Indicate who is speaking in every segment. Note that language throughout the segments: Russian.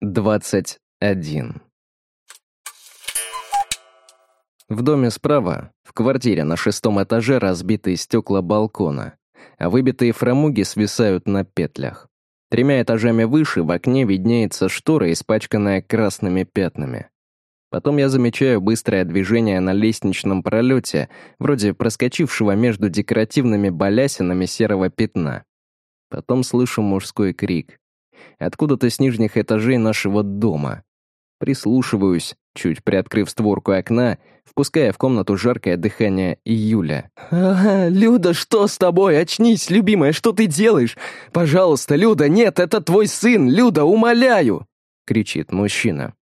Speaker 1: 21. В доме справа, в квартире на шестом этаже разбитые стекла балкона, а выбитые фрамуги свисают на петлях. Тремя этажами выше в окне виднеется штора, испачканная красными пятнами. Потом я замечаю быстрое движение на лестничном пролете, вроде проскочившего между декоративными балясинами серого пятна. Потом слышу мужской крик откуда-то с нижних этажей нашего дома. Прислушиваюсь, чуть приоткрыв створку окна, впуская в комнату жаркое дыхание июля.
Speaker 2: «А, Люда, что с тобой? Очнись, любимая, что ты делаешь? Пожалуйста, Люда, нет, это твой сын, Люда, умоляю!»
Speaker 1: — кричит мужчина.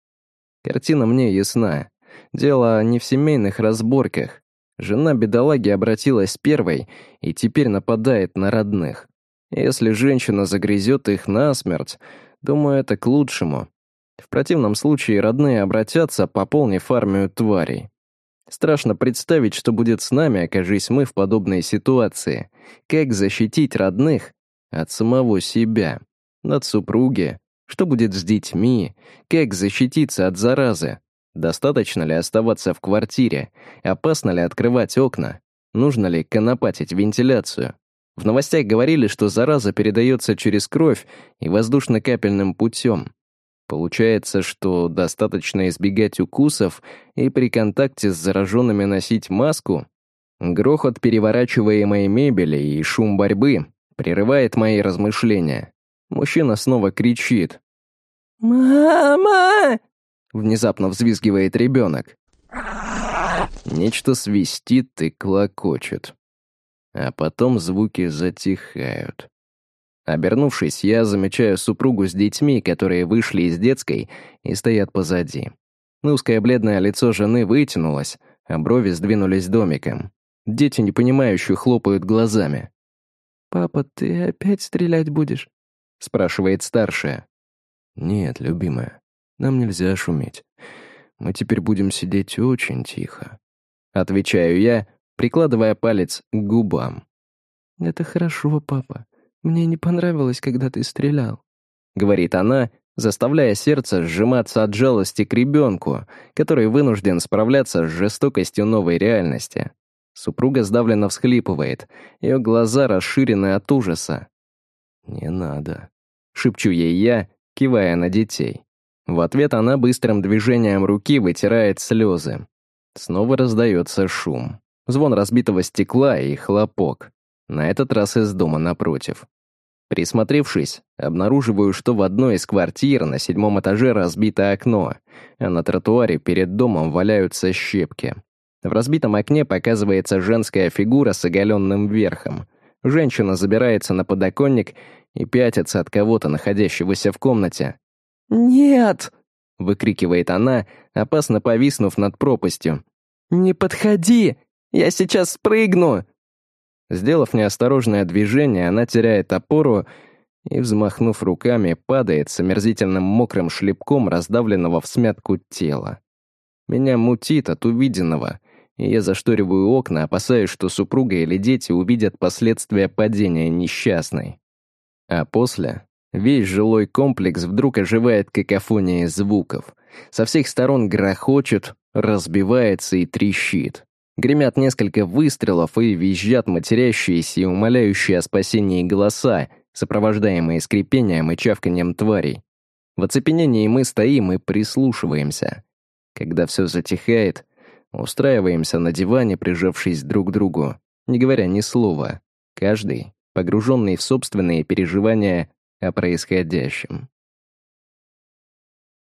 Speaker 1: Картина мне ясна. Дело не в семейных разборках. Жена бедолаги обратилась первой и теперь нападает на родных. Если женщина загрызет их насмерть, думаю, это к лучшему. В противном случае родные обратятся, пополнив армию тварей. Страшно представить, что будет с нами, окажись мы в подобной ситуации. Как защитить родных от самого себя, от супруги, что будет с детьми, как защититься от заразы. Достаточно ли оставаться в квартире? Опасно ли открывать окна? Нужно ли конопатить вентиляцию? В новостях говорили, что зараза передается через кровь и воздушно-капельным путем. Получается, что достаточно избегать укусов и при контакте с зараженными носить маску? Грохот переворачиваемой мебели и шум борьбы прерывает мои размышления. Мужчина снова кричит.
Speaker 2: «Мама!»
Speaker 1: Внезапно взвизгивает ребенок. Нечто свистит и клокочет а потом звуки затихают. Обернувшись, я замечаю супругу с детьми, которые вышли из детской и стоят позади. Узкое бледное лицо жены вытянулось, а брови сдвинулись домиком. Дети непонимающе хлопают глазами.
Speaker 2: «Папа, ты опять стрелять будешь?» — спрашивает старшая.
Speaker 1: «Нет, любимая, нам нельзя шуметь. Мы теперь будем сидеть очень тихо». Отвечаю я, прикладывая палец к губам.
Speaker 2: «Это хорошо, папа. Мне не понравилось, когда ты стрелял», —
Speaker 1: говорит она, заставляя сердце сжиматься от жалости к ребенку, который вынужден справляться с жестокостью новой реальности. Супруга сдавленно всхлипывает, ее глаза расширены от ужаса. «Не надо», — шепчу ей я, кивая на детей. В ответ она быстрым движением руки вытирает слезы. Снова раздается шум. Звон разбитого стекла и хлопок. На этот раз из дома напротив. Присмотревшись, обнаруживаю, что в одной из квартир на седьмом этаже разбито окно, а на тротуаре перед домом валяются щепки. В разбитом окне показывается женская фигура с оголенным верхом. Женщина забирается на подоконник и пятится от кого-то, находящегося в комнате.
Speaker 2: «Нет!»
Speaker 1: — выкрикивает она, опасно повиснув над пропастью.
Speaker 2: «Не подходи! Я сейчас спрыгну!»
Speaker 1: Сделав неосторожное движение, она теряет опору и, взмахнув руками, падает с омерзительным мокрым шлепком раздавленного в смятку тела. Меня мутит от увиденного, и я зашториваю окна, опасаясь, что супруга или дети увидят последствия падения несчастной. А после весь жилой комплекс вдруг оживает какофонией звуков. Со всех сторон грохочет, разбивается и трещит. Гремят несколько выстрелов и визжат матерящиеся и умоляющие о спасении голоса, сопровождаемые скрипением и чавканием тварей. В оцепенении мы стоим и прислушиваемся. Когда все затихает, устраиваемся на диване, прижавшись друг к другу, не говоря ни слова, каждый погруженный в собственные переживания о происходящем.